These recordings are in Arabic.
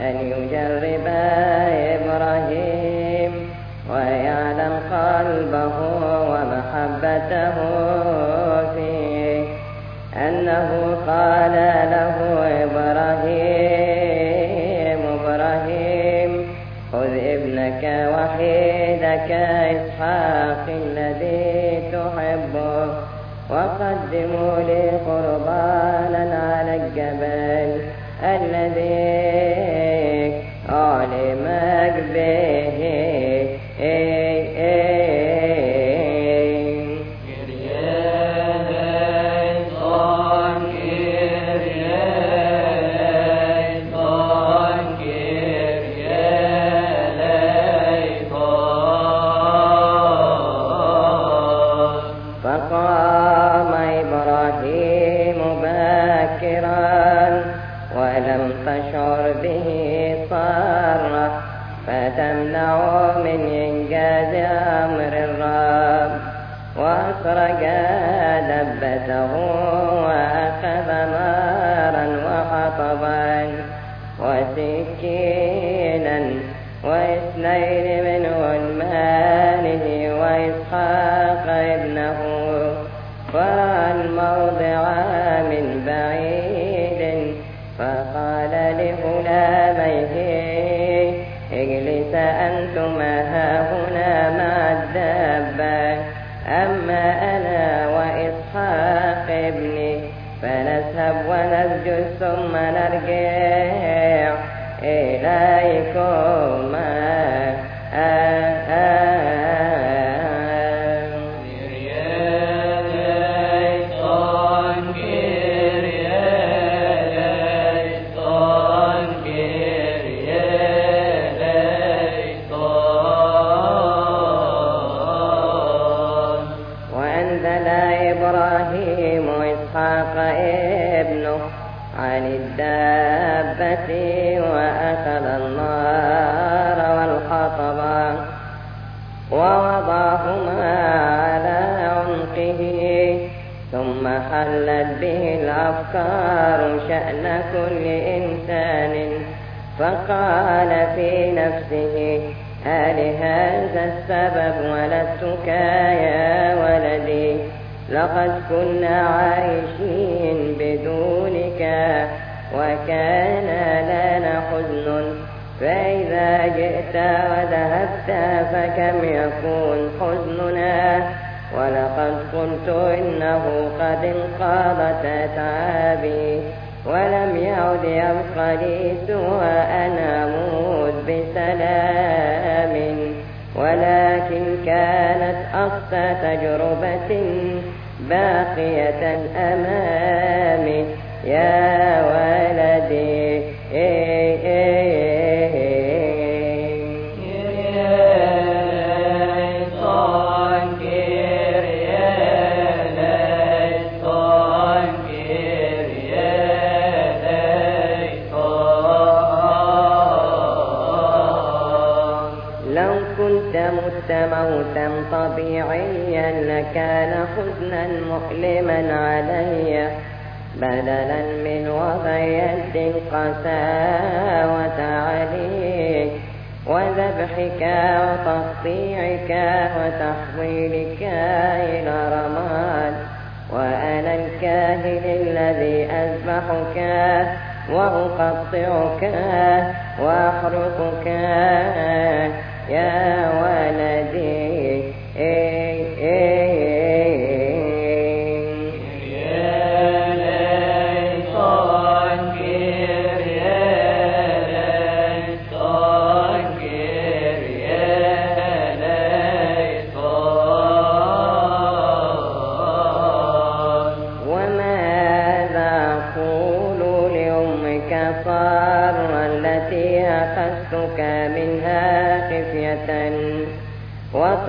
أن يجرب إبراهيم ويعلم ومحبته فيه. أنه قال له إبراهيم إبراهيم خذ ابنك وحيدك إسحاق الذي تحبه وقدموا لي قربانا على الجبل الذي أعلمك به. فقام وأسرج ثم نرجع إليكما إبراهيم إسحاق ابنه عن الدابة وأخذ النار والحطب ووضعهما على عنقه ثم حلت به الأفكار شأن كل إنسان. فقال في نفسه هل هذا السبب ولدتك يا ولدي؟ لقد كنا عايشين وكان لنا حزن. فإذا جئت وذهبت فكم يكون حزننا؟ ولقد قلت إنه قد انقضت أتعابي ولم يعد يبقى لي سوى أن أموت بسلام. ولكن كانت أقصى تجربة باقية أمامي يا ولدي إيه إيه إيه. لو كنت مت موتا طبيعيا لكان حزنا مؤلما علي بدلا من وضعية القساوة عليك وذبحك وتقطيعك وتحويلك إلى رماد وأنا الكاهن الذي أذبحك وأقطعك وأحرقك يا ولدي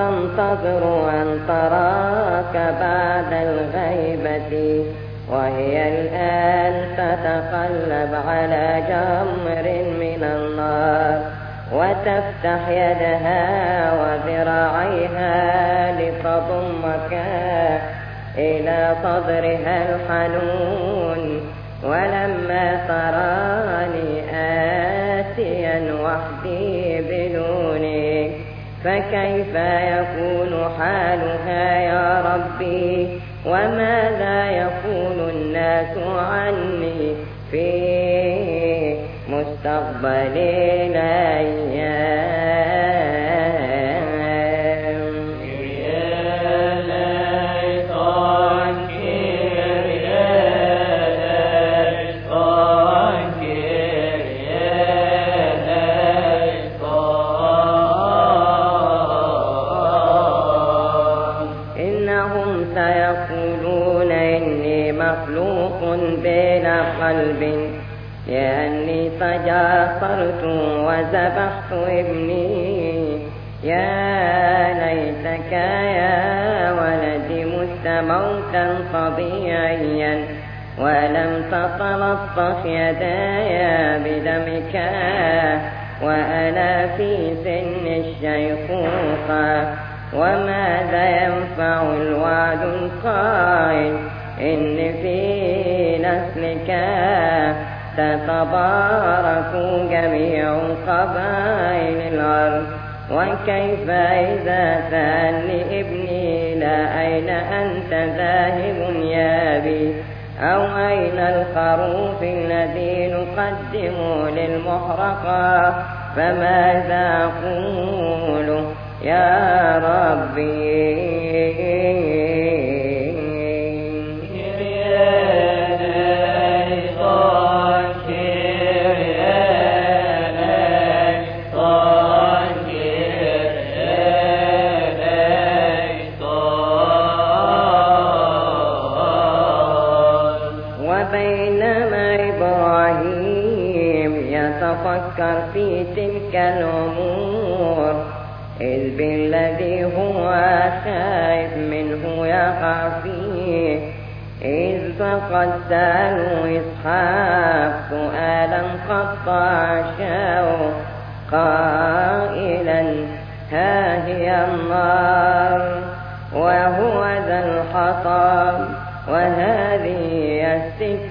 وتنتظر أن تراك بعد الغيبة وهي الآن تتقلب على جمر من النار وتفتح يدها وذراعيها لتضمك إلى صدرها الحنون. ولما تراني فكيف يكون حالها يا ربي؟ وماذا يقول الناس عني في مستقبل الأيام مت موتا طبيعيا ولم تتلطف يداي بدمك وأنا في سن الشيخوخة. وماذا ينفع الوعد القائل؟ إن في نسلك تتبارك جميع قبائل الأرض. وكيف إذا سألني ابني لا أين أنت ذاهب يا أبي؟ أو أين الخروف الذي نقدم للمحرقة فماذا أقول يا ربي؟ وبينما إبراهيم يتفكر في تلك الأمور إذ بالذي هو خائف منه يقع فيه. إذ فقد سألوا إسحاق سؤالا قطع شاو قائلا ها هي النار وهو ذا الحطب وهذه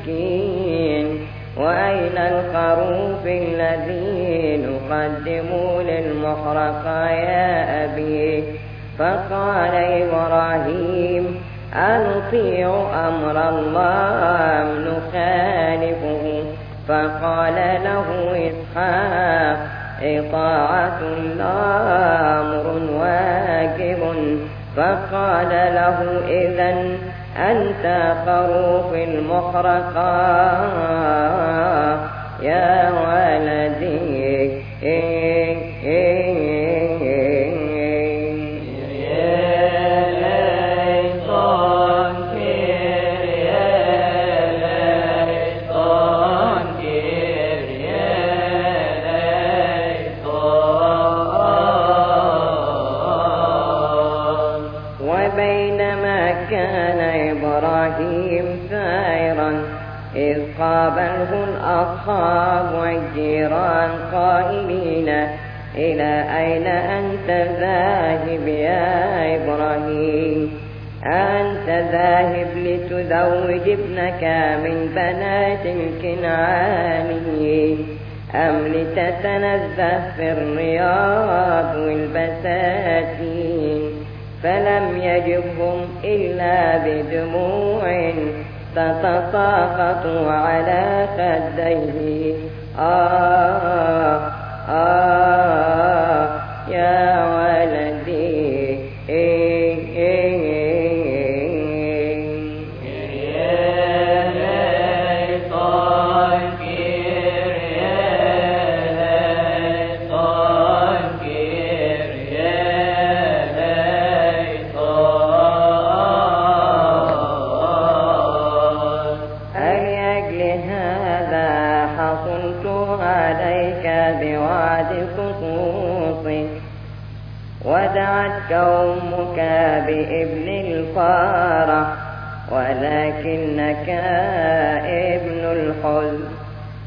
السكين وأين الخروف الذي نقدم للمحرقة يا أبي فقال إبراهيم أنطيع أمر الله أم نخالفه؟ فقال له إسحاق إطاعة الله أمر واجب. فقال له إذا أنت خروف المحرقة يا ولدي قابله الأصحاب والجيران قائلين إلى أين أنت ذاهب يا إبراهيم؟ أنت ذاهب لتزوج ابنك من بنات الكنعانيين أم لتتنزه في الرياض والبساتين؟ فلم يجبهم إلا بدموع تتساقط على خديه. آه آه يا قومك بابن الفرح ولكنك ابن الحزن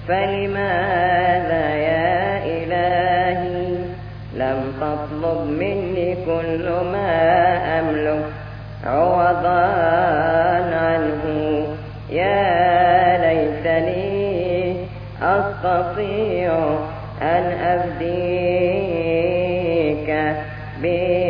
فلماذا يا إلهي؟ لم تطلب مني كل ما أملك. عوضا عنه. يا ليتني أستطيع أن أفديك بدمي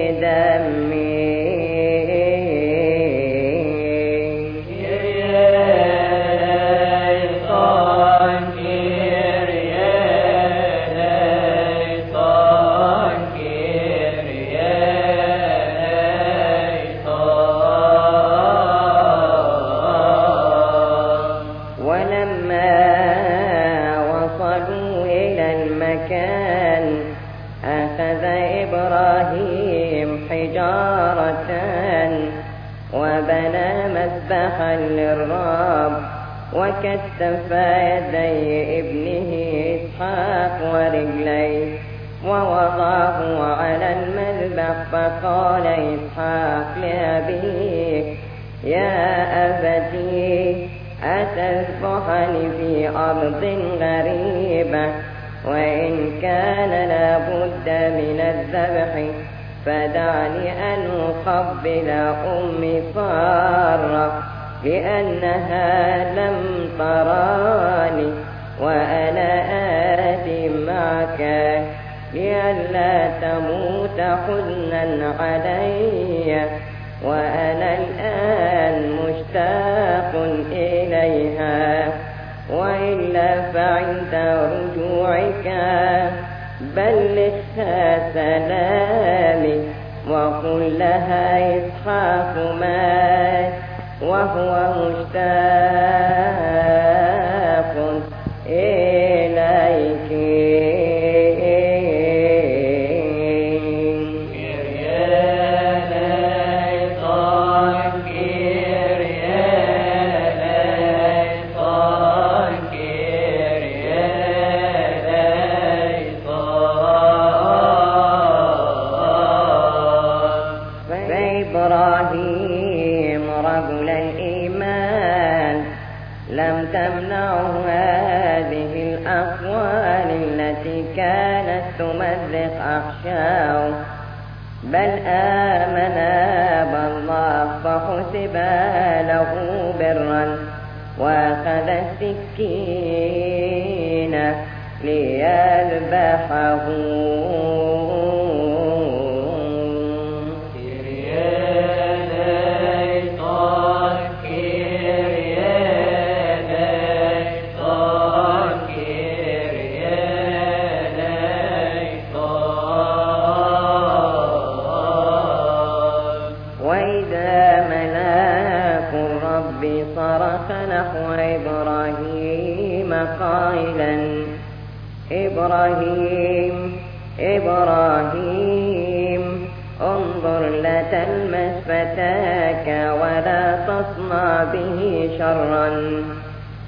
مذبحا للرب وكتف يدي ابنه إسحاق ورجليه ووضعه على المذبح فقال إسحاق لأبيه يا أبتي أتذبحني في أرض غريبة وإن كان لابد من الذبح؟ فدعني أن أقبل أمي سارة لأنها لم تراني وأنا آتي معك لئلا تموت حزنا علي وأنا الآن مشتاق إليها وإلا فعند رجوعك بلغها سلامي وقل لها إسحاق مات وهو مشتاق. الأقوال التي كانت تمزق أحشاه بل آمن بالله فحسب له برا وأخذ السكين ليذبحه. إبراهيم. إبراهيم انظر لا تلمس فتاك ولا تصنع به شرا.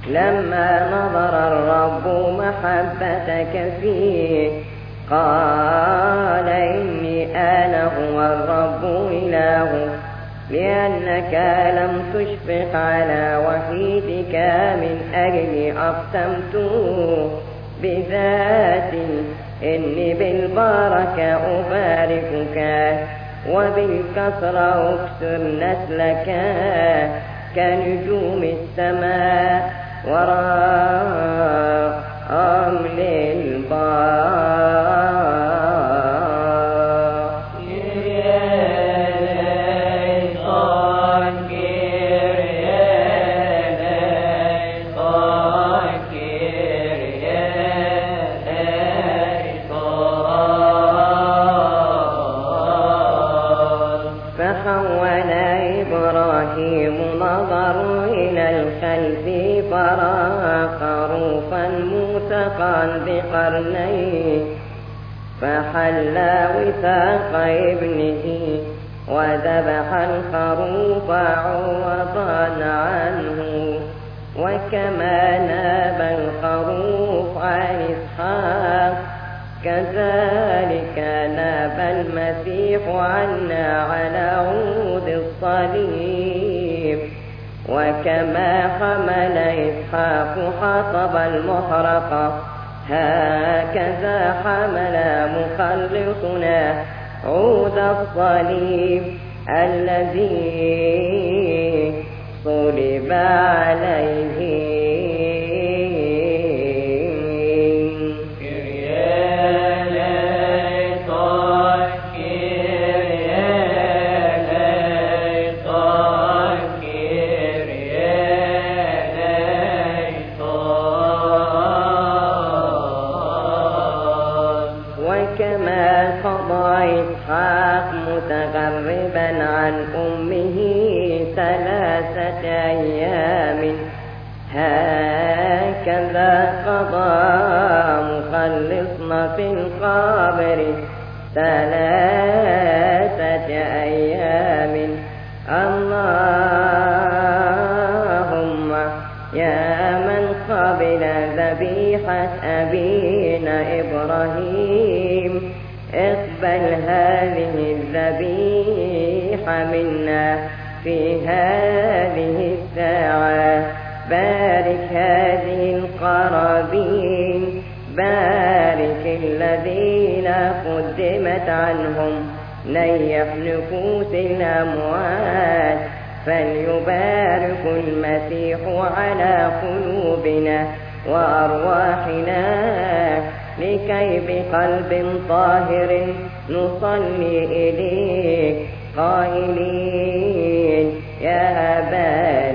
لما نظر الرب محبتك فيه قال إني أنا هو الرب إله لأنك لم تشفق على وحيدك من أجل أقسمت بذات إني بالبركة أباركك وبالكسرة أكسر نسلك كنجوم السماء وراء أمل وذبح الخروف عوضا عنه وكما ناب الخروف عن إسحاق كذلك ناب المسيح عنا على عود الصليب. وكما حمل إسحاق حطب المحرقة هكذا حمل مخلصنا عود الصليب. الذي صلب أيام هكذا قضى مخلصنا في القابر ثلاثة أيام. اللهم يا من قبل ذبيحة أبينا إبراهيم اقبل هذه الذبيحة منا في هذه الساعة بارك هذه القرابين بارك الذين قدمت عنهم. نيح نفوس الأموات فليبارك المسيح على قلوبنا وأرواحنا. لكي بقلب طاهر نصلي إليك؟ قائلين يا أبانا